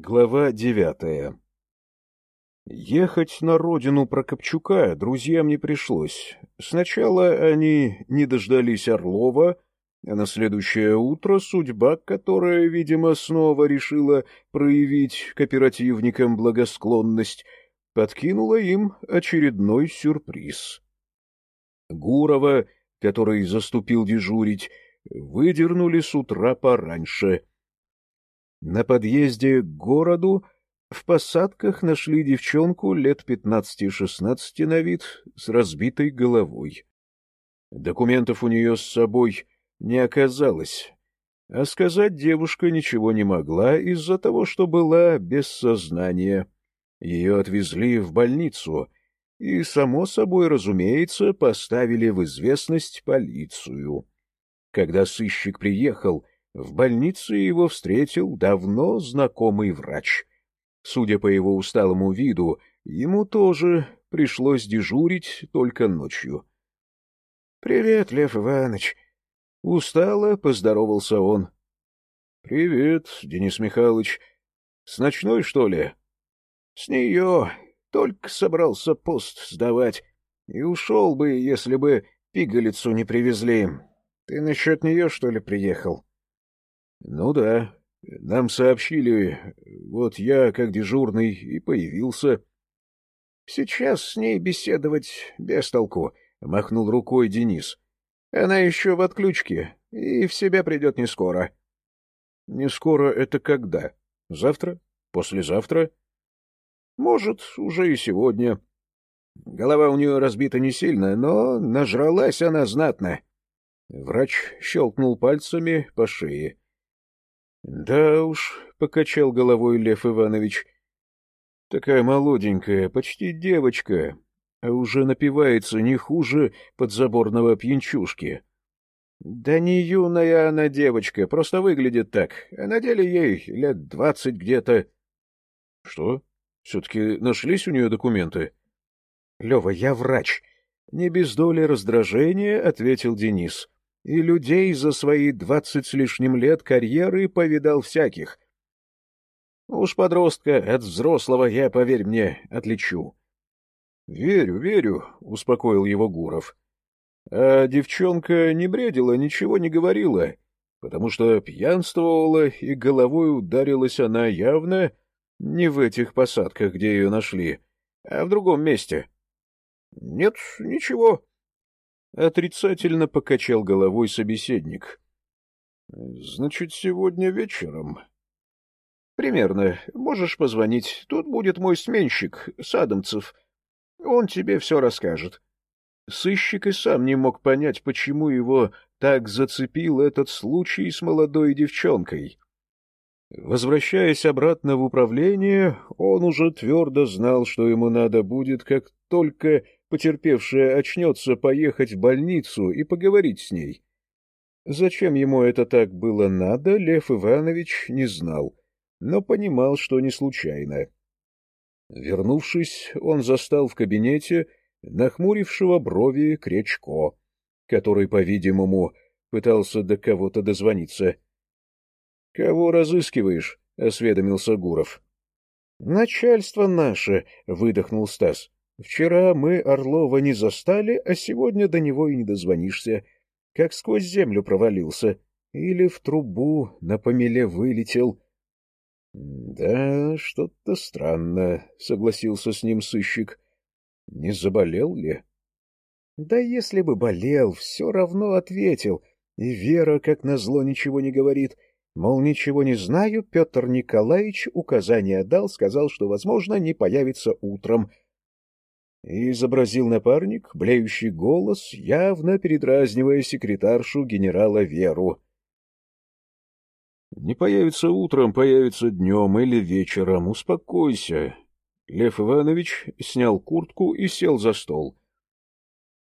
Глава девятая Ехать на родину Прокопчука друзьям не пришлось. Сначала они не дождались Орлова, а на следующее утро судьба, которая, видимо, снова решила проявить к оперативникам благосклонность, подкинула им очередной сюрприз. Гурова, который заступил дежурить, выдернули с утра пораньше. На подъезде к городу в посадках нашли девчонку лет пятнадцати-шестнадцати на вид с разбитой головой. Документов у нее с собой не оказалось, а сказать девушка ничего не могла из-за того, что была без сознания. Ее отвезли в больницу и, само собой разумеется, поставили в известность полицию. Когда сыщик приехал, в больнице его встретил давно знакомый врач. Судя по его усталому виду, ему тоже пришлось дежурить только ночью. — Привет, Лев Иванович. Устало поздоровался он. — Привет, Денис Михайлович. С ночной, что ли? — С нее. Только собрался пост сдавать. И ушел бы, если бы пигалицу не привезли. Ты насчет нее, что ли, приехал? — Ну да, нам сообщили, вот я, как дежурный, и появился. — Сейчас с ней беседовать без толку, — махнул рукой Денис. — Она еще в отключке, и в себя придет не скоро. — Не скоро это когда? Завтра? Послезавтра? — Может, уже и сегодня. Голова у нее разбита не сильно, но нажралась она знатно. Врач щелкнул пальцами по шее. — Да уж, — покачал головой Лев Иванович, — такая молоденькая, почти девочка, а уже напивается не хуже подзаборного пьянчушки. — Да не юная она девочка, просто выглядит так, а на деле ей лет двадцать где-то. — Что? Все-таки нашлись у нее документы? — Лева, я врач. Не без доли раздражения, — ответил Денис. — и людей за свои двадцать с лишним лет карьеры повидал всяких. Уж подростка от взрослого я, поверь мне, отличу. — Верю, верю, — успокоил его Гуров. А девчонка не бредила, ничего не говорила, потому что пьянствовала, и головой ударилась она явно не в этих посадках, где ее нашли, а в другом месте. — Нет, ничего, Отрицательно покачал головой собеседник. — Значит, сегодня вечером? — Примерно. Можешь позвонить. Тут будет мой сменщик, Садомцев. Он тебе все расскажет. Сыщик и сам не мог понять, почему его так зацепил этот случай с молодой девчонкой. Возвращаясь обратно в управление, он уже твердо знал, что ему надо будет, как только потерпевшая очнется, поехать в больницу и поговорить с ней. Зачем ему это так было надо, Лев Иванович не знал, но понимал, что не случайно. Вернувшись, он застал в кабинете нахмурившего брови Кречко, который, по-видимому, пытался до кого-то дозвониться. — Кого разыскиваешь? — осведомился Гуров. — Начальство наше, — выдохнул Стас. Вчера мы Орлова не застали, а сегодня до него и не дозвонишься. Как сквозь землю провалился. Или в трубу на помеле вылетел. — Да, что-то странно, — согласился с ним сыщик. — Не заболел ли? — Да если бы болел, все равно ответил. И Вера, как назло, ничего не говорит. Мол, ничего не знаю, Петр Николаевич указание дал, сказал, что, возможно, не появится утром. — изобразил напарник блеющий голос, явно передразнивая секретаршу генерала Веру. «Не появится утром, появится днем или вечером. Успокойся». Лев Иванович снял куртку и сел за стол.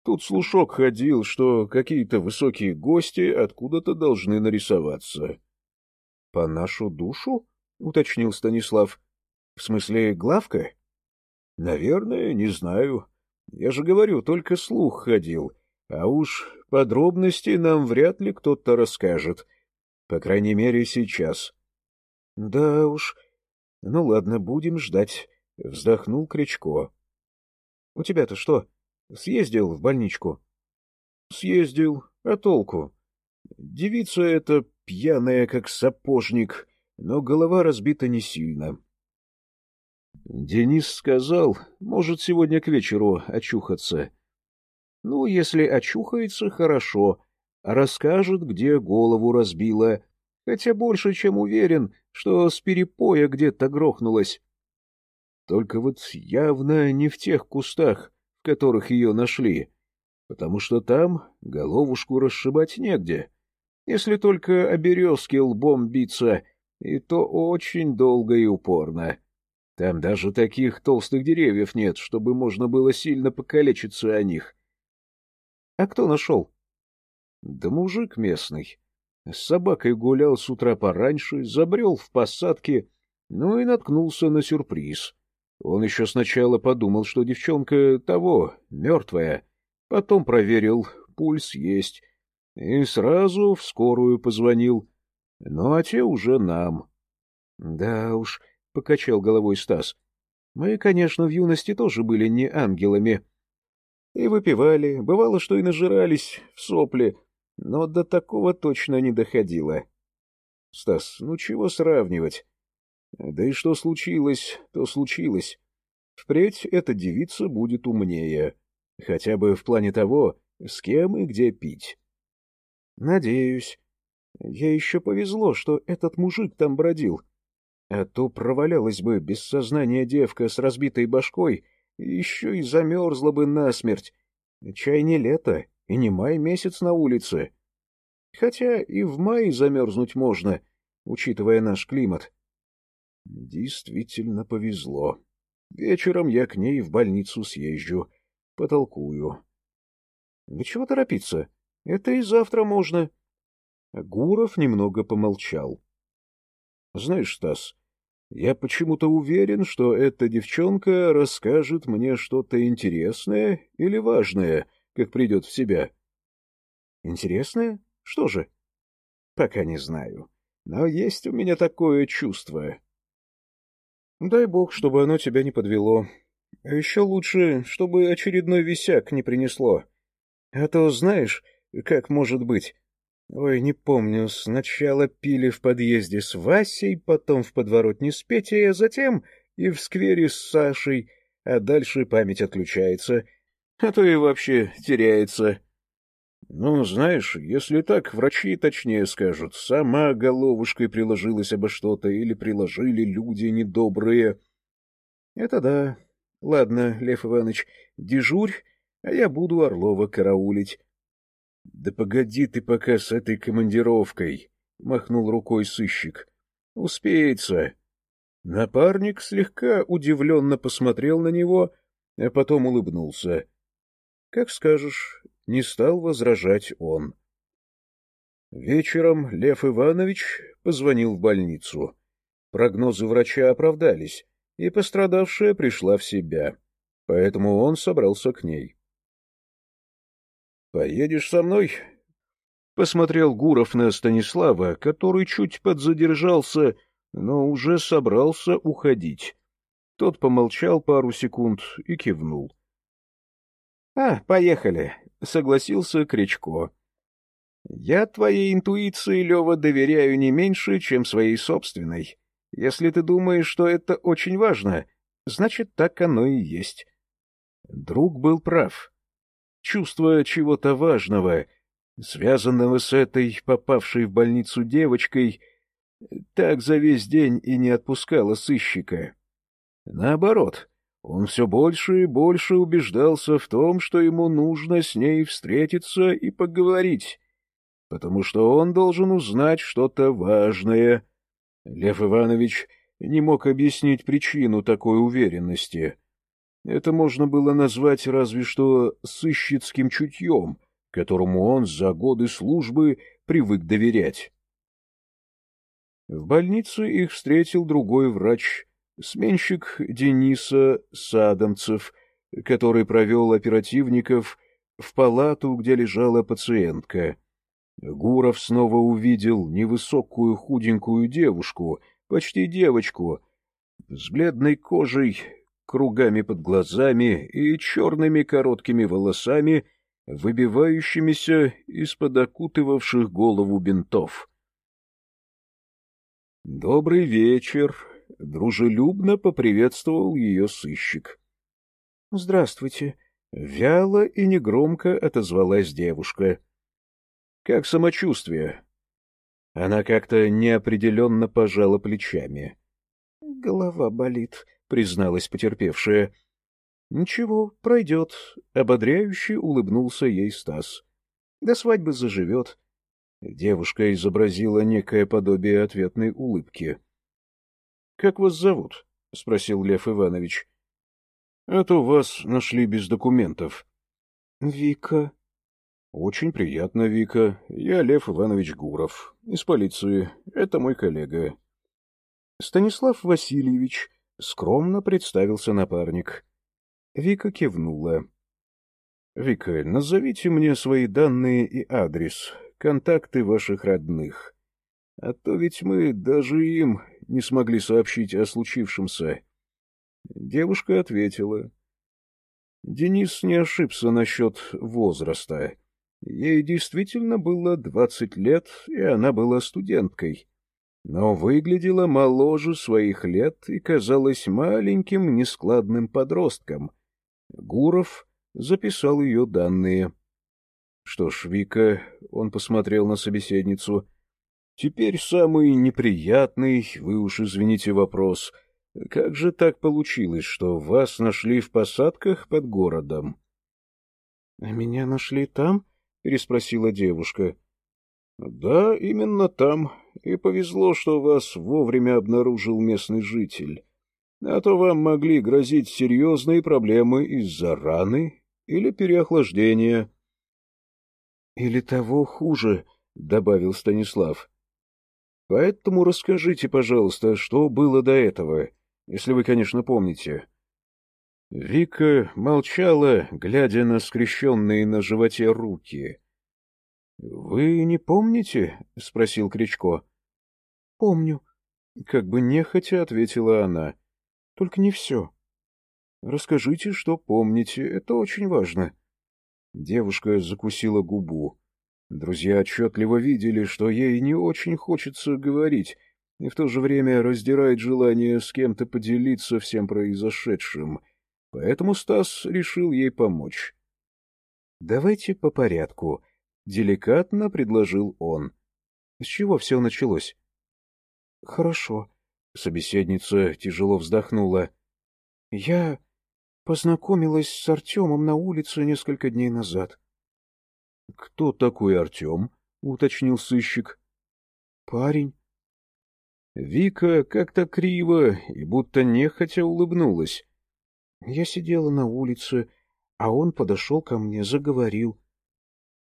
Тут слушок ходил, что какие-то высокие гости откуда-то должны нарисоваться. — По нашу душу? — уточнил Станислав. — В смысле, главка? — Наверное, не знаю. Я же говорю, только слух ходил. А уж подробности нам вряд ли кто-то расскажет. По крайней мере, сейчас. — Да уж. Ну ладно, будем ждать, — вздохнул Кричко. — У тебя-то что, съездил в больничку? — Съездил. А толку? Девица эта пьяная, как сапожник, но голова разбита не сильно. Денис сказал, может сегодня к вечеру очухаться. Ну, если очухается, хорошо, расскажет, где голову разбила, хотя больше чем уверен, что с перепоя где-то грохнулась. Только вот явно не в тех кустах, в которых ее нашли, потому что там головушку расшибать негде, если только о березке лбом биться, и то очень долго и упорно. Там даже таких толстых деревьев нет, чтобы можно было сильно покалечиться о них. — А кто нашел? — Да мужик местный. С собакой гулял с утра пораньше, забрел в посадке, ну и наткнулся на сюрприз. Он еще сначала подумал, что девчонка того, мертвая, потом проверил, пульс есть, и сразу в скорую позвонил. Ну, а те уже нам. — Да уж, — покачал головой Стас, — мы, конечно, в юности тоже были не ангелами. И выпивали, бывало, что и нажирались в сопли, но до такого точно не доходило. Стас, ну чего сравнивать? Да и что случилось, то случилось. Впредь эта девица будет умнее, хотя бы в плане того, с кем и где пить. Надеюсь. Я еще повезло, что этот мужик там бродил. А то провалялась бы без сознания девка с разбитой башкой, еще и замерзла бы насмерть. Чай не лето, и не май месяц на улице. Хотя и в мае замерзнуть можно, учитывая наш климат. Действительно повезло. Вечером я к ней в больницу съезжу, потолкую. Да чего торопиться? Это и завтра можно. Гуров немного помолчал. — Знаешь, Стас, я почему-то уверен, что эта девчонка расскажет мне что-то интересное или важное, как придет в себя. — Интересное? Что же? — Пока не знаю. Но есть у меня такое чувство. — Дай бог, чтобы оно тебя не подвело. А еще лучше, чтобы очередной висяк не принесло. А то, знаешь, как может быть, Ой, не помню, сначала пили в подъезде с Васей, потом в подворотне с Петей, а затем и в сквере с Сашей, а дальше память отключается, а то и вообще теряется. Ну, знаешь, если так, врачи точнее скажут, сама головушкой приложилась обо что-то или приложили люди недобрые. Это да. Ладно, Лев Иванович, дежурь, а я буду Орлова караулить. — Да погоди ты пока с этой командировкой, — махнул рукой сыщик. — Успеется. Напарник слегка удивленно посмотрел на него, а потом улыбнулся. — Как скажешь, не стал возражать он. Вечером Лев Иванович позвонил в больницу. Прогнозы врача оправдались, и пострадавшая пришла в себя, поэтому он собрался к ней. Поедешь со мной? Посмотрел Гуров на Станислава, который чуть подзадержался, но уже собрался уходить. Тот помолчал пару секунд и кивнул. — А, поехали, — согласился Кричко. — Я твоей интуиции, Лева, доверяю не меньше, чем своей собственной. Если ты думаешь, что это очень важно, значит, так оно и есть. Друг был прав чувство чего-то важного, связанного с этой попавшей в больницу девочкой, так за весь день и не отпускало сыщика. Наоборот, он все больше и больше убеждался в том, что ему нужно с ней встретиться и поговорить, потому что он должен узнать что-то важное. Лев Иванович не мог объяснить причину такой уверенности — это можно было назвать разве что сыщицким чутьем, которому он за годы службы привык доверять. В больнице их встретил другой врач, сменщик Дениса Садомцев, который провел оперативников в палату, где лежала пациентка. Гуров снова увидел невысокую худенькую девушку, почти девочку, с бледной кожей, кругами под глазами и черными короткими волосами, выбивающимися из-под окутывавших голову бинтов. «Добрый вечер!» — дружелюбно поприветствовал ее сыщик. «Здравствуйте!» — вяло и негромко отозвалась девушка. «Как самочувствие?» Она как-то неопределенно пожала плечами. «Голова болит», — призналась потерпевшая. «Ничего, пройдет», — ободряюще улыбнулся ей Стас. «До свадьбы заживет». Девушка изобразила некое подобие ответной улыбки. — Как вас зовут? — спросил Лев Иванович. — А то вас нашли без документов. — Вика. — Очень приятно, Вика. Я Лев Иванович Гуров. Из полиции. Это мой коллега. Станислав Васильевич. Скромно представился напарник. Вика кивнула. — Вика, назовите мне свои данные и адрес, контакты ваших родных. А то ведь мы даже им не смогли сообщить о случившемся. Девушка ответила. Денис не ошибся насчет возраста. Ей действительно было двадцать лет, и она была студенткой. Но выглядела моложе своих лет и казалась маленьким нескладным подростком. Гуров записал ее данные. Что ж, Вика, он посмотрел на собеседницу, теперь самый неприятный, вы уж извините вопрос. Как же так получилось, что вас нашли в посадках под городом? — А меня нашли там? — переспросила девушка. — Да, именно там. И повезло, что вас вовремя обнаружил местный житель. А то вам могли грозить серьезные проблемы из-за раны или переохлаждения. Или того хуже, — добавил Станислав. — Поэтому расскажите, пожалуйста, что было до этого, если вы, конечно, помните. Вика молчала, глядя на скрещенные на животе руки. — Вы не помните? — спросил Кричко. — Помню. Как бы нехотя ответила она. — Только не все. — Расскажите, что помните, это очень важно. — Девушка закусила губу. Друзья отчетливо видели, что ей не очень хочется говорить, и в то же время раздирает желание с кем-то поделиться всем произошедшим. Поэтому Стас решил ей помочь. — Давайте по порядку, — деликатно предложил он. — С чего все началось? — Хорошо. Собеседница тяжело вздохнула. — Я Познакомилась с Артемом на улице несколько дней назад. — Кто такой Артем? — уточнил сыщик. — Парень. Вика как-то криво и будто нехотя улыбнулась. Я сидела на улице, а он подошел ко мне, заговорил. —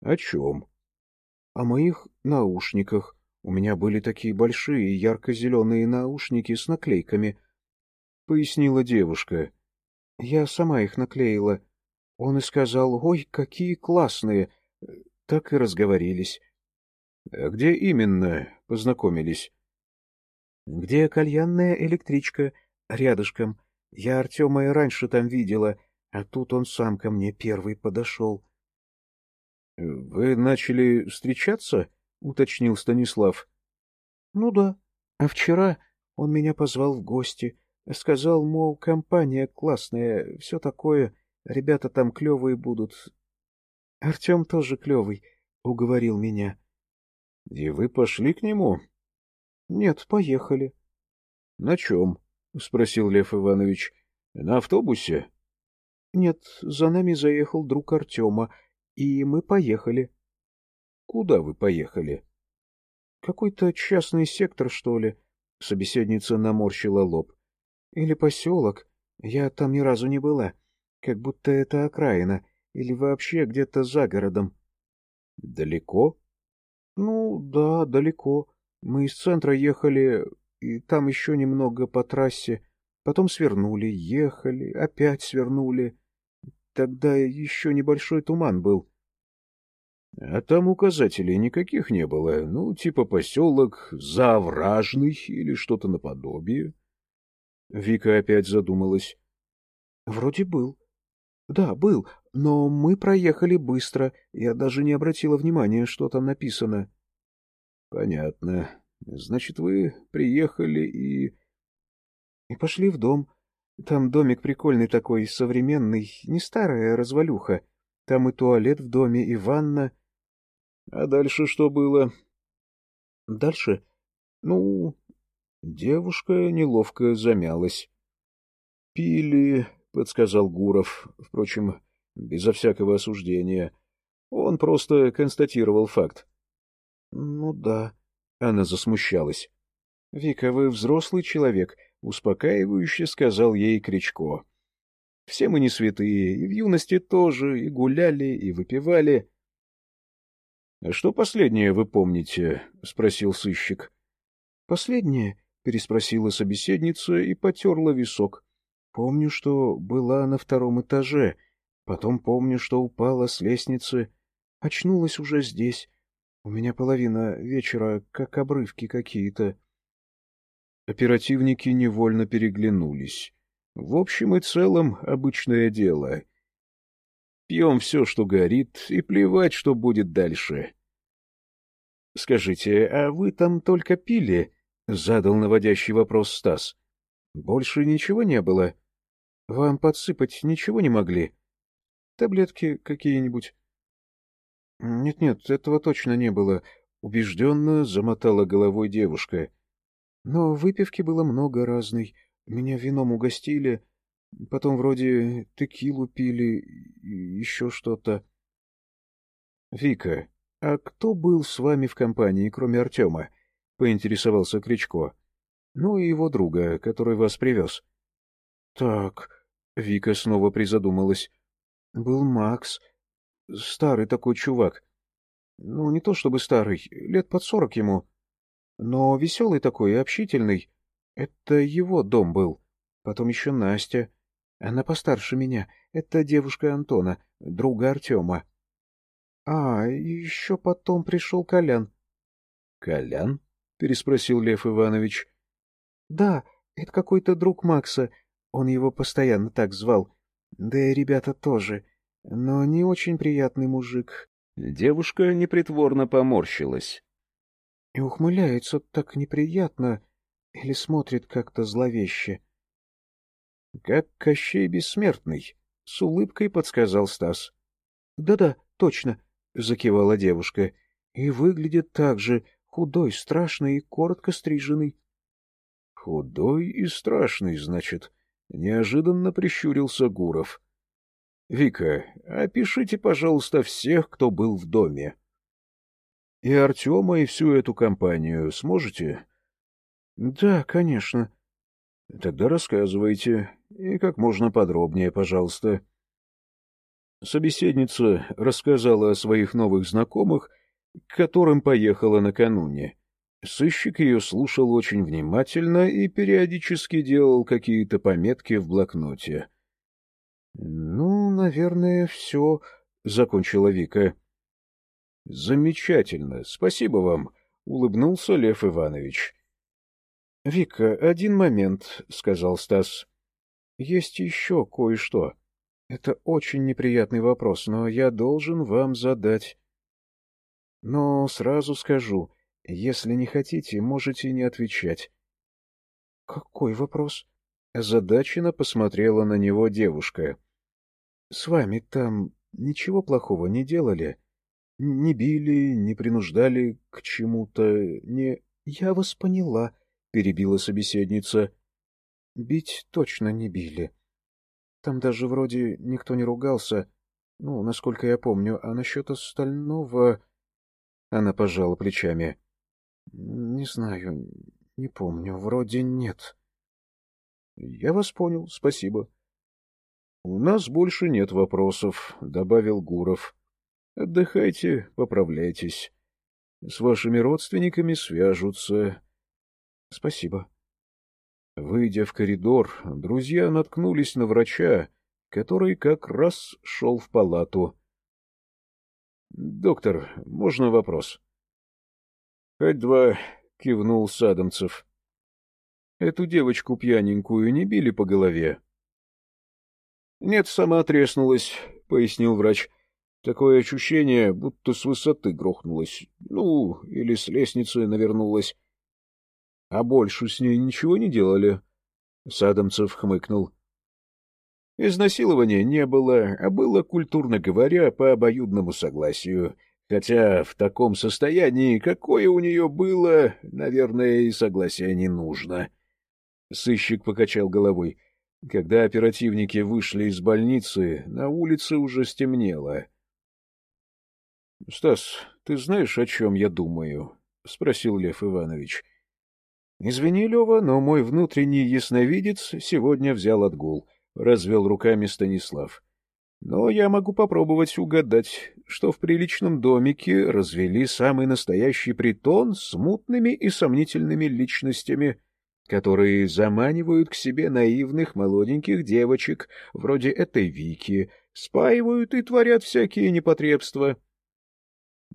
О чем? — О моих наушниках. У меня были такие большие ярко-зеленые наушники с наклейками, — пояснила девушка. — я сама их наклеила. Он и сказал, ой, какие классные. Так и разговорились. А — Где именно познакомились? — Где кальянная электричка, рядышком. Я Артема и раньше там видела, а тут он сам ко мне первый подошел. — Вы начали встречаться? — уточнил Станислав. — Ну да. А вчера он меня позвал в гости. Сказал, мол, компания классная, все такое, ребята там клевые будут. Артем тоже клевый, уговорил меня. — И вы пошли к нему? — Нет, поехали. — На чем? — спросил Лев Иванович. — На автобусе? — Нет, за нами заехал друг Артема, и мы поехали. — Куда вы поехали? — Какой-то частный сектор, что ли. Собеседница наморщила лоб. Или поселок. Я там ни разу не была. Как будто это окраина. Или вообще где-то за городом. Далеко? Ну, да, далеко. Мы из центра ехали, и там еще немного по трассе. Потом свернули, ехали, опять свернули. Тогда еще небольшой туман был. — А там указателей никаких не было, ну, типа поселок Завражный или что-то наподобие. Вика опять задумалась. — Вроде был. — Да, был, но мы проехали быстро. Я даже не обратила внимания, что там написано. — Понятно. Значит, вы приехали и... — И пошли в дом. Там домик прикольный такой, современный, не старая развалюха. Там и туалет в доме, и ванна. — А дальше что было? — Дальше? Ну... Девушка неловко замялась. — Пили, — подсказал Гуров, впрочем, безо всякого осуждения. Он просто констатировал факт. — Ну да. Она засмущалась. — Вика, вы взрослый человек, — успокаивающе сказал ей Кричко. — Все мы не святые, и в юности тоже, и гуляли, и выпивали. — А что последнее вы помните? — спросил сыщик. — Последнее? — переспросила собеседница и потерла висок. — Помню, что была на втором этаже, потом помню, что упала с лестницы, очнулась уже здесь. У меня половина вечера, как обрывки какие-то. Оперативники невольно переглянулись. В общем и целом обычное дело. Пьем все, что горит, и плевать, что будет дальше. — Скажите, а вы там только пили? — задал наводящий вопрос Стас. — Больше ничего не было? Вам подсыпать ничего не могли? Таблетки какие-нибудь? «Нет, — Нет-нет, этого точно не было, — убежденно замотала головой девушка. — но выпивки было много разной. Меня вином угостили, потом вроде текилу пили и еще что-то. — Вика, а кто был с вами в компании, кроме Артема? — поинтересовался Кричко. — Ну и его друга, который вас привез. — Так, — Вика снова призадумалась. — Был Макс, старый такой чувак. Ну, не то чтобы старый, лет под сорок ему. Но веселый такой и общительный. Это его дом был. Потом еще Настя. Она постарше меня. Это девушка Антона, друга Артема. А, еще потом пришел Колян. — Колян? — переспросил Лев Иванович. — Да, это какой-то друг Макса. Он его постоянно так звал. Да и ребята тоже. Но не очень приятный мужик. Девушка непритворно поморщилась. И ухмыляется так неприятно или смотрит как-то зловеще. — Как Кощей Бессмертный, — с улыбкой подсказал Стас. «Да — Да-да, точно, — закивала девушка. — И выглядит так же, худой, страшный и коротко стриженный. — Худой и страшный, значит, — неожиданно прищурился Гуров. — Вика, опишите, пожалуйста, всех, кто был в доме. — и Артема, и всю эту компанию сможете? — Да, конечно. — Тогда рассказывайте, и как можно подробнее, пожалуйста. Собеседница рассказала о своих новых знакомых, к которым поехала накануне. Сыщик ее слушал очень внимательно и периодически делал какие-то пометки в блокноте. — Ну, наверное, все, — закончила Вика. — Замечательно. Спасибо вам, — улыбнулся Лев Иванович. — Вика, один момент, — сказал Стас. — Есть еще кое-что. Это очень неприятный вопрос, но я должен вам задать. Но сразу скажу, если не хотите, можете не отвечать. — Какой вопрос? Задачина посмотрела на него девушка. — С вами там ничего плохого не делали? — не били, не принуждали к чему-то, не... — Я вас поняла, — перебила собеседница. — Бить точно не били. Там даже вроде никто не ругался, ну, насколько я помню, а насчет остального... Она пожала плечами. — Не знаю, не помню, вроде нет. — Я вас понял, спасибо. — У нас больше нет вопросов, — добавил Гуров. — Отдыхайте, поправляйтесь. С вашими родственниками свяжутся. Спасибо. Выйдя в коридор, друзья наткнулись на врача, который как раз шел в палату. — Доктор, можно вопрос? — Хоть два, — кивнул Садомцев. Эту девочку пьяненькую не били по голове? — Нет, сама треснулась, — пояснил врач. — Такое ощущение, будто с высоты грохнулась. Ну, или с лестницы навернулась. — А больше с ней ничего не делали? Садомцев хмыкнул. Изнасилования не было, а было, культурно говоря, по обоюдному согласию. Хотя в таком состоянии, какое у нее было, наверное, и согласия не нужно. Сыщик покачал головой. Когда оперативники вышли из больницы, на улице уже стемнело. — Стас, ты знаешь, о чем я думаю? — спросил Лев Иванович. — Извини, Лева, но мой внутренний ясновидец сегодня взял отгул, — развел руками Станислав. — Но я могу попробовать угадать, что в приличном домике развели самый настоящий притон с мутными и сомнительными личностями — которые заманивают к себе наивных молоденьких девочек, вроде этой Вики, спаивают и творят всякие непотребства. —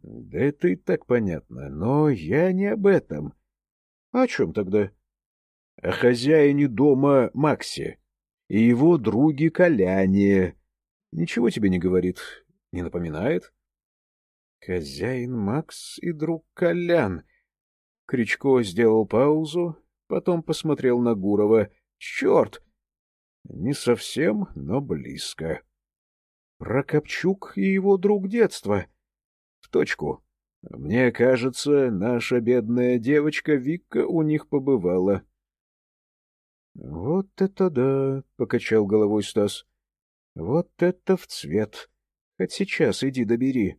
Да это и так понятно, но я не об этом. — О чем тогда? — О хозяине дома Максе и его друге Коляне. Ничего тебе не говорит? Не напоминает? — Хозяин Макс и друг Колян. Кричко сделал паузу, Потом посмотрел на Гурова. «Черт!» «Не совсем, но близко». «Прокопчук и его друг детства». «В точку. Мне кажется, наша бедная девочка Викка у них побывала». «Вот это да!» — покачал головой Стас. «Вот это в цвет! Хоть сейчас иди добери».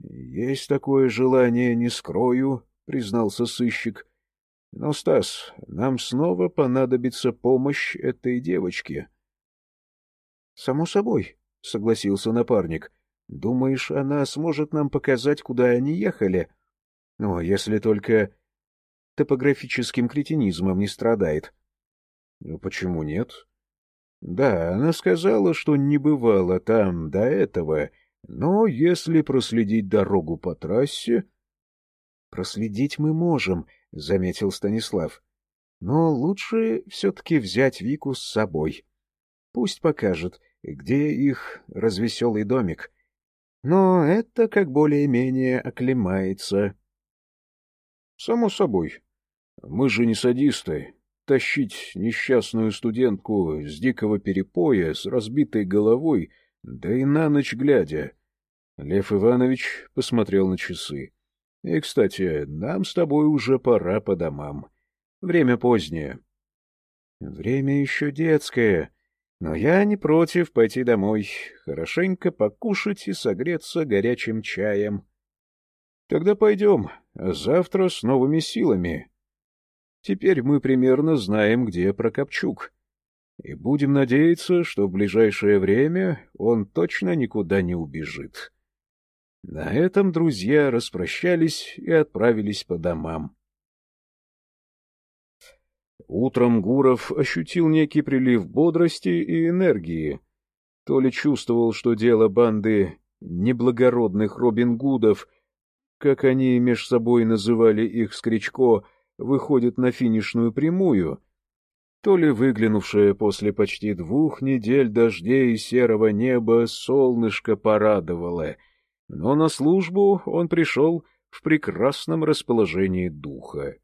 «Есть такое желание, не скрою», — признался сыщик. — Но, Стас, нам снова понадобится помощь этой девочке. — Само собой, — согласился напарник. — Думаешь, она сможет нам показать, куда они ехали? Ну, если только топографическим кретинизмом не страдает. — Почему нет? — Да, она сказала, что не бывала там до этого, но если проследить дорогу по трассе... — Проследить мы можем, —— заметил Станислав. — Но лучше все-таки взять Вику с собой. Пусть покажет, где их развеселый домик. Но это как более-менее оклемается. — Само собой. Мы же не садисты. Тащить несчастную студентку с дикого перепоя, с разбитой головой, да и на ночь глядя. Лев Иванович посмотрел на часы. И, кстати, нам с тобой уже пора по домам. Время позднее. Время еще детское, но я не против пойти домой, хорошенько покушать и согреться горячим чаем. Тогда пойдем, завтра с новыми силами. Теперь мы примерно знаем, где Прокопчук. И будем надеяться, что в ближайшее время он точно никуда не убежит. На этом друзья распрощались и отправились по домам. Утром Гуров ощутил некий прилив бодрости и энергии. То ли чувствовал, что дело банды неблагородных Робин Гудов, как они меж собой называли их скричко, выходит на финишную прямую, то ли выглянувшее после почти двух недель дождей и серого неба солнышко порадовало — но на службу он пришел в прекрасном расположении духа.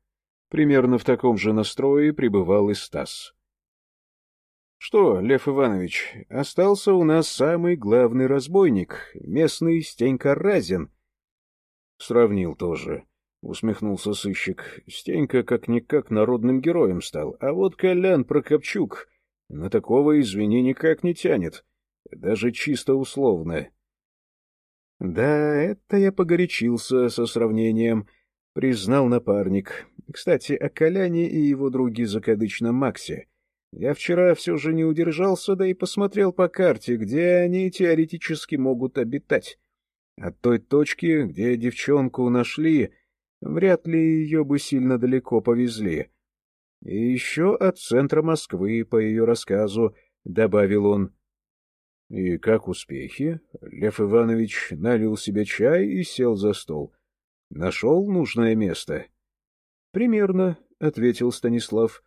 Примерно в таком же настрое пребывал и Стас. — Что, Лев Иванович, остался у нас самый главный разбойник, местный Стенька Разин. — Сравнил тоже, — усмехнулся сыщик. Стенька как-никак народным героем стал, а вот Колян Прокопчук на такого, извини, никак не тянет, даже чисто условно. Да, это я погорячился со сравнением, признал напарник. Кстати, о Коляне и его друге закадычном Максе. Я вчера все же не удержался, да и посмотрел по карте, где они теоретически могут обитать. От той точки, где девчонку нашли, вряд ли ее бы сильно далеко повезли. И еще от центра Москвы, по ее рассказу, — добавил он. — И как успехи? Лев Иванович налил себе чай и сел за стол. — Нашел нужное место? — Примерно, — ответил Станислав.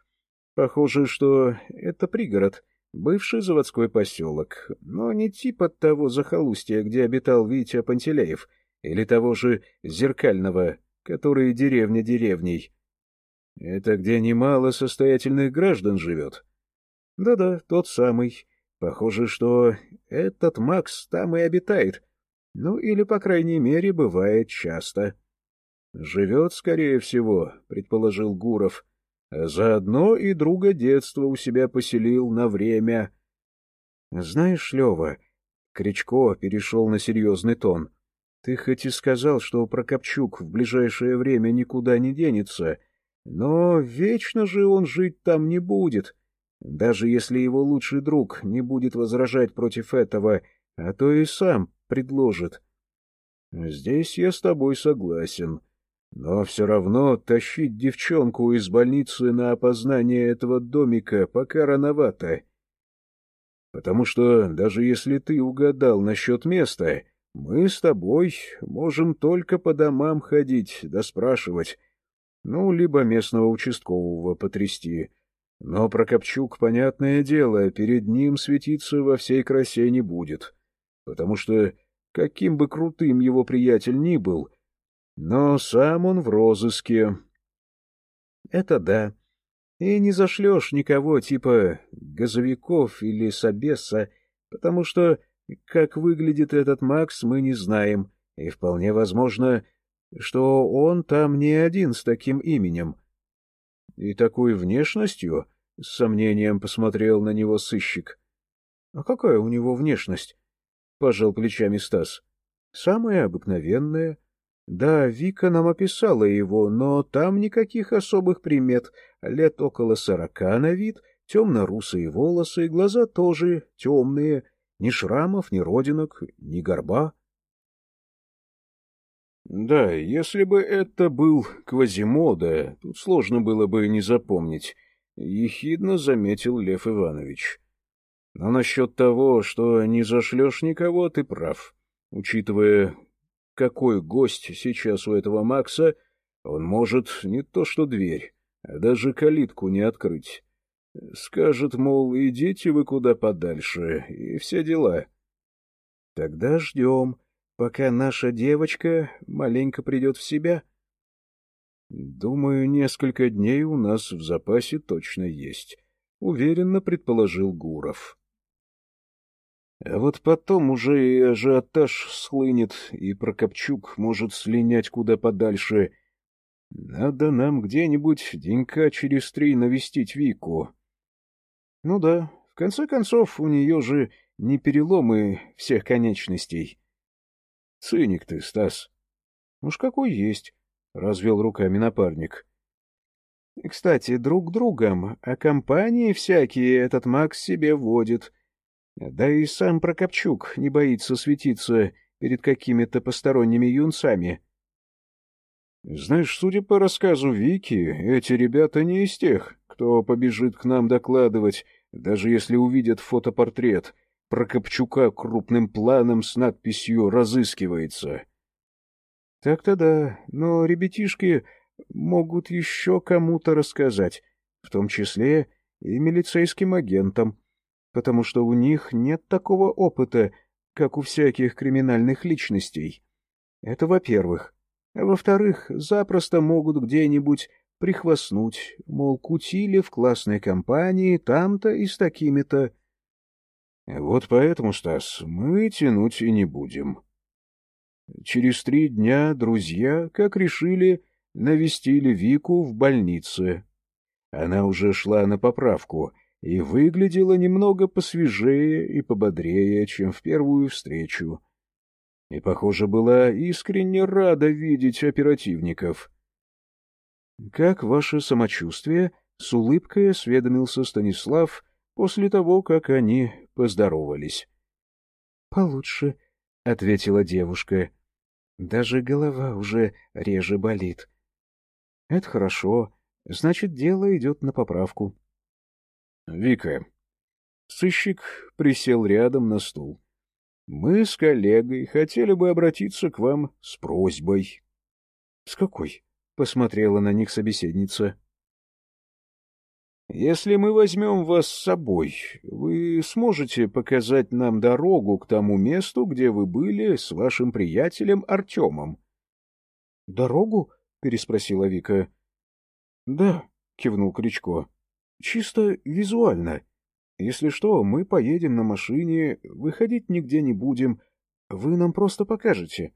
Похоже, что это пригород, бывший заводской поселок, но не типа того захолустья, где обитал Витя Пантелеев, или того же Зеркального, который деревня деревней. Это где немало состоятельных граждан живет. Да-да, тот самый. Похоже, что этот Макс там и обитает. Ну, или, по крайней мере, бывает часто. Живет, скорее всего, предположил Гуров. А заодно и друга детства у себя поселил на время. Знаешь, Лева, Кричко перешел на серьезный тон. Ты хоть и сказал, что Прокопчук в ближайшее время никуда не денется, но вечно же он жить там не будет, даже если его лучший друг не будет возражать против этого, а то и сам предложит. Здесь я с тобой согласен. Но все равно тащить девчонку из больницы на опознание этого домика пока рановато. Потому что даже если ты угадал насчет места, мы с тобой можем только по домам ходить да спрашивать, ну, либо местного участкового потрясти. Но Прокопчук, понятное дело, перед ним светиться во всей красе не будет, потому что, каким бы крутым его приятель ни был, но сам он в розыске. Это да. И не зашлешь никого типа газовиков или Собеса, потому что, как выглядит этот Макс, мы не знаем, и вполне возможно, что он там не один с таким именем. И такой внешностью, — с сомнением посмотрел на него сыщик. — А какая у него внешность? — пожал плечами Стас. — Самая обыкновенная. Да, Вика нам описала его, но там никаких особых примет. Лет около сорока на вид, темно-русые волосы, глаза тоже темные, ни шрамов, ни родинок, ни горба. Да, если бы это был Квазимода, тут сложно было бы не запомнить, — ехидно заметил Лев Иванович. Но насчет того, что не зашлешь никого, ты прав. Учитывая, какой гость сейчас у этого Макса, он может не то что дверь, а даже калитку не открыть. Скажет, мол, идите вы куда подальше, и все дела. Тогда ждем, пока наша девочка маленько придет в себя? Думаю, несколько дней у нас в запасе точно есть, — уверенно предположил Гуров. А вот потом уже и ажиотаж схлынет, и Прокопчук может слинять куда подальше. Надо нам где-нибудь денька через три навестить Вику. Ну да, в конце концов, у нее же не переломы всех конечностей. — Циник ты, Стас. — Уж какой есть, — развел руками напарник. — Кстати, друг другом, а компании всякие этот Макс себе водит. Да и сам Прокопчук не боится светиться перед какими-то посторонними юнцами. — Знаешь, судя по рассказу Вики, эти ребята не из тех, кто побежит к нам докладывать, даже если увидят фотопортрет — Прокопчука крупным планом с надписью «Разыскивается». Так-то да, но ребятишки могут еще кому-то рассказать, в том числе и милицейским агентам, потому что у них нет такого опыта, как у всяких криминальных личностей. Это во-первых. А во-вторых, запросто могут где-нибудь прихвастнуть, мол, кутили в классной компании там-то и с такими-то. Вот поэтому, Стас, мы тянуть и не будем. Через три дня друзья, как решили, навестили Вику в больнице. Она уже шла на поправку и выглядела немного посвежее и пободрее, чем в первую встречу. И, похоже, была искренне рада видеть оперативников. — Как ваше самочувствие? — с улыбкой осведомился Станислав после того, как они поздоровались. — Получше, — ответила девушка. — Даже голова уже реже болит. — Это хорошо. Значит, дело идет на поправку. — Вика. Сыщик присел рядом на стул. — Мы с коллегой хотели бы обратиться к вам с просьбой. — С какой? — посмотрела на них собеседница. Если мы возьмем вас с собой, вы сможете показать нам дорогу к тому месту, где вы были с вашим приятелем Артемом? — Дорогу? — переспросила Вика. — Да, — кивнул Кричко. — Чисто визуально. Если что, мы поедем на машине, выходить нигде не будем. Вы нам просто покажете.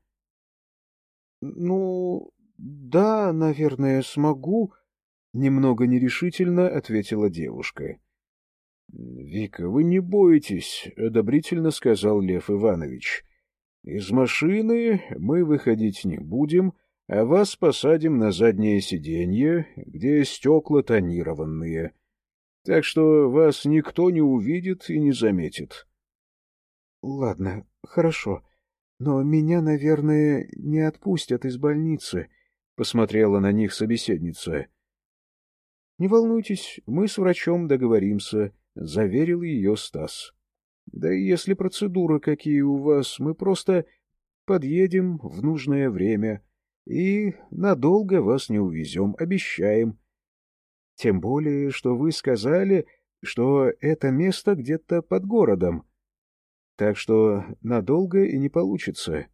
— Ну, да, наверное, смогу, — немного нерешительно ответила девушка. — Вика, вы не бойтесь, — одобрительно сказал Лев Иванович. — Из машины мы выходить не будем, а вас посадим на заднее сиденье, где стекла тонированные. Так что вас никто не увидит и не заметит. — Ладно, хорошо, но меня, наверное, не отпустят из больницы, — посмотрела на них собеседница. — не волнуйтесь, мы с врачом договоримся, — заверил ее Стас. — Да и если процедуры какие у вас, мы просто подъедем в нужное время и надолго вас не увезем, обещаем. Тем более, что вы сказали, что это место где-то под городом. Так что надолго и не получится.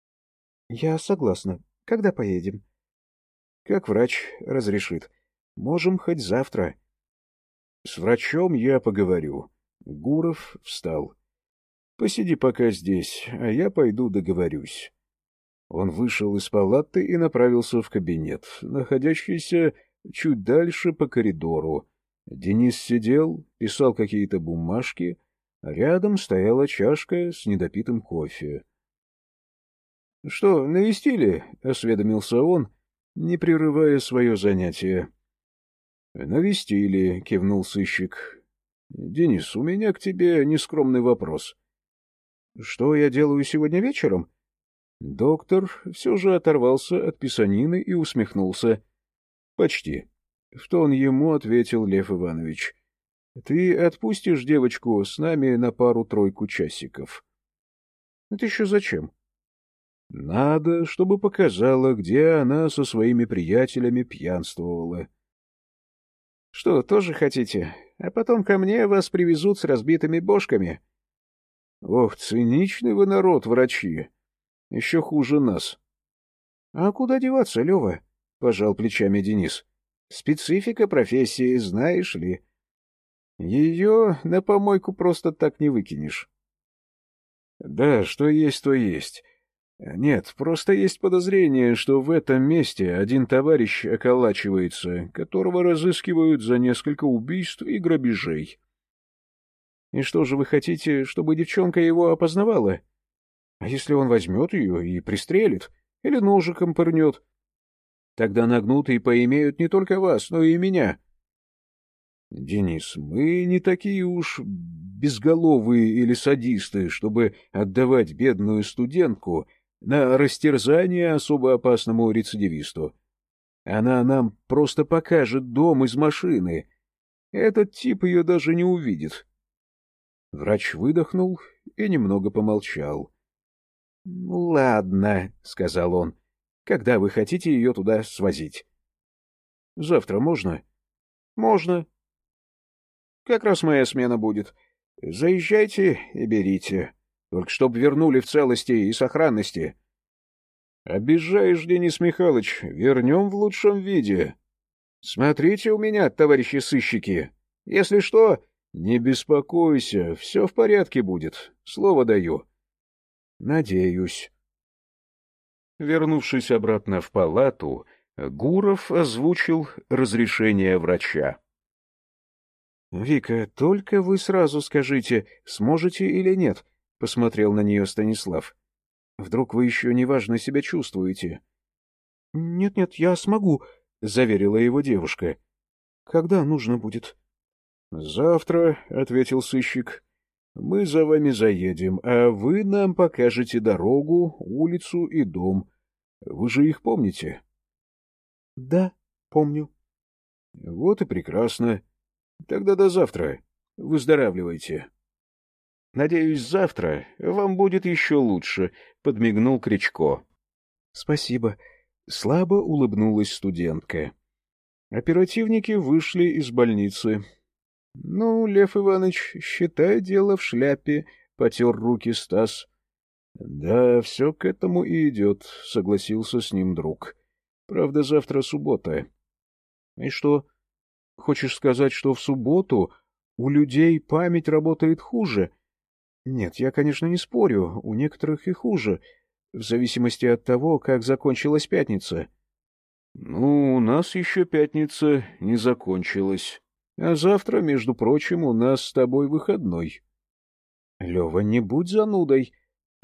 — Я согласна. Когда поедем? — Как врач разрешит. Можем хоть завтра. — С врачом я поговорю. Гуров встал. — Посиди пока здесь, а я пойду договорюсь. Он вышел из палаты и направился в кабинет, находящийся чуть дальше по коридору. Денис сидел, писал какие-то бумажки, рядом стояла чашка с недопитым кофе. — Что, навестили? — осведомился он, не прерывая свое занятие. «Навестили», — кивнул сыщик. «Денис, у меня к тебе нескромный вопрос». «Что я делаю сегодня вечером?» Доктор все же оторвался от писанины и усмехнулся. «Почти». В тон ему ответил Лев Иванович. «Ты отпустишь девочку с нами на пару-тройку часиков». «Это еще зачем?» «Надо, чтобы показала, где она со своими приятелями пьянствовала». Что, тоже хотите? А потом ко мне вас привезут с разбитыми бошками. Ох, циничный вы народ, врачи. Еще хуже нас. А куда деваться, Лева? Пожал плечами Денис. Специфика профессии, знаешь ли. Ее на помойку просто так не выкинешь. Да, что есть, то есть. Нет, просто есть подозрение, что в этом месте один товарищ околачивается, которого разыскивают за несколько убийств и грабежей. И что же вы хотите, чтобы девчонка его опознавала? А если он возьмет ее и пристрелит? Или ножиком пырнет? Тогда нагнут и поимеют не только вас, но и меня. Денис, мы не такие уж безголовые или садисты, чтобы отдавать бедную студентку на растерзание особо опасному рецидивисту. Она нам просто покажет дом из машины. Этот тип ее даже не увидит. Врач выдохнул и немного помолчал. — Ладно, — сказал он. — Когда вы хотите ее туда свозить? — Завтра можно? — Можно. — Как раз моя смена будет. Заезжайте и берите. Только чтоб вернули в целости и сохранности. — Обижаешь, Денис Михайлович, вернем в лучшем виде. — Смотрите у меня, товарищи сыщики. Если что, не беспокойся, все в порядке будет, слово даю. — Надеюсь. Вернувшись обратно в палату, Гуров озвучил разрешение врача. — Вика, только вы сразу скажите, сможете или нет, — посмотрел на нее Станислав. — Вдруг вы еще неважно себя чувствуете? «Нет, — Нет-нет, я смогу, — заверила его девушка. — Когда нужно будет? — Завтра, — ответил сыщик. — Мы за вами заедем, а вы нам покажете дорогу, улицу и дом. Вы же их помните? — Да, помню. — Вот и прекрасно. Тогда до завтра. Выздоравливайте. — Надеюсь, завтра вам будет еще лучше, — подмигнул Кричко. — Спасибо. Слабо улыбнулась студентка. Оперативники вышли из больницы. — Ну, Лев Иванович, считай дело в шляпе, — потер руки Стас. — Да, все к этому и идет, — согласился с ним друг. — Правда, завтра суббота. — И что, хочешь сказать, что в субботу у людей память работает хуже? Нет, я, конечно, не спорю, у некоторых и хуже, в зависимости от того, как закончилась пятница. Ну, у нас еще пятница не закончилась, а завтра, между прочим, у нас с тобой выходной. Лева, не будь занудой,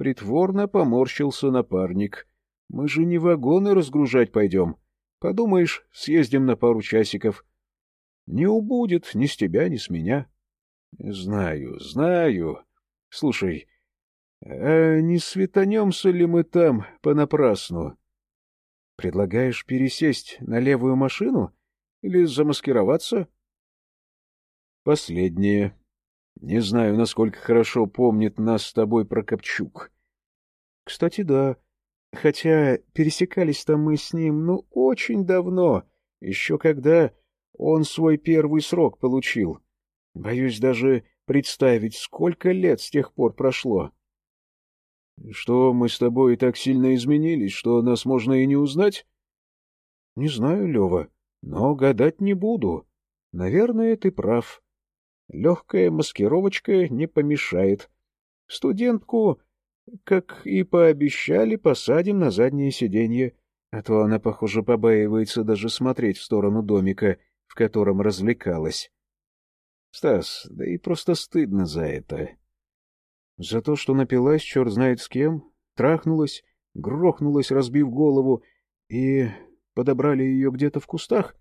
притворно поморщился напарник. Мы же не вагоны разгружать пойдем. Подумаешь, съездим на пару часиков. Не убудет ни с тебя, ни с меня. Знаю, знаю. Слушай, а не светанемся ли мы там понапрасну? Предлагаешь пересесть на левую машину или замаскироваться? Последнее. Не знаю, насколько хорошо помнит нас с тобой Прокопчук. Кстати, да. Хотя пересекались там мы с ним, ну, очень давно, еще когда он свой первый срок получил. Боюсь даже представить, сколько лет с тех пор прошло. Что, мы с тобой так сильно изменились, что нас можно и не узнать? Не знаю, Лева, но гадать не буду. Наверное, ты прав. Легкая маскировочка не помешает. Студентку, как и пообещали, посадим на заднее сиденье, а то она, похоже, побаивается даже смотреть в сторону домика, в котором развлекалась. Стас, да и просто стыдно за это. За то, что напилась черт знает с кем, трахнулась, грохнулась, разбив голову, и подобрали ее где-то в кустах?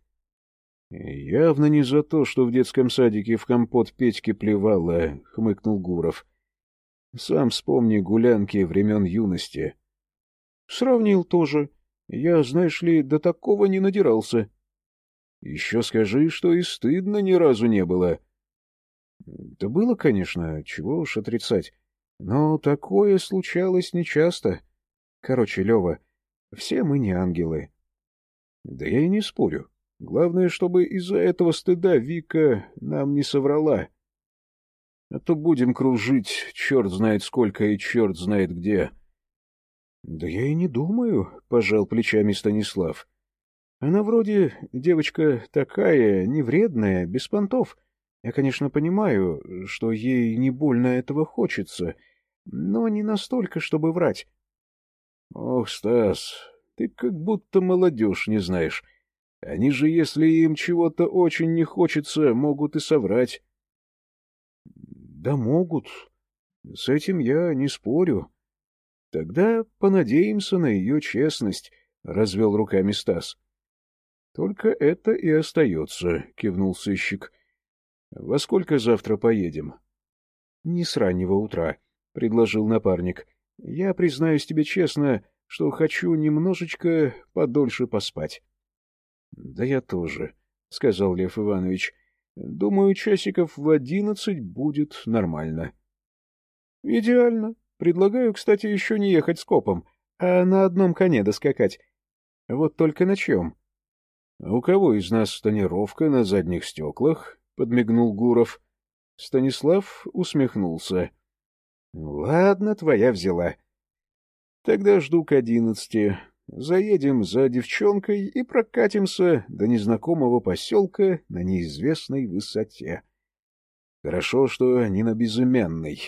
Явно не за то, что в детском садике в компот Петьки плевала, — хмыкнул Гуров. Сам вспомни гулянки времен юности. Сравнил тоже. Я, знаешь ли, до такого не надирался. Еще скажи, что и стыдно ни разу не было. Да было, конечно, чего уж отрицать. Но такое случалось нечасто. Короче, Лева, все мы не ангелы. Да я и не спорю. Главное, чтобы из-за этого стыда Вика нам не соврала. А то будем кружить черт знает сколько и черт знает где. — Да я и не думаю, — пожал плечами Станислав. — Она вроде девочка такая, невредная, без понтов. Я, конечно, понимаю, что ей не больно этого хочется, но не настолько, чтобы врать. — Ох, Стас, ты как будто молодежь не знаешь. Они же, если им чего-то очень не хочется, могут и соврать. — Да могут. С этим я не спорю. — Тогда понадеемся на ее честность, — развел руками Стас. — Только это и остается, — кивнул сыщик. — Во сколько завтра поедем? — Не с раннего утра, — предложил напарник. — Я признаюсь тебе честно, что хочу немножечко подольше поспать. — Да я тоже, — сказал Лев Иванович. — Думаю, часиков в одиннадцать будет нормально. — Идеально. Предлагаю, кстати, еще не ехать с копом, а на одном коне доскакать. Вот только на чем? — У кого из нас тонировка на задних стеклах? — подмигнул Гуров. Станислав усмехнулся. — Ладно, твоя взяла. Тогда жду к одиннадцати. Заедем за девчонкой и прокатимся до незнакомого поселка на неизвестной высоте. Хорошо, что не на безымянной.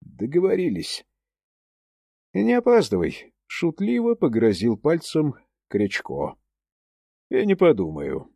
Договорились. — Не опаздывай, — шутливо погрозил пальцем Крячко. — Я не подумаю.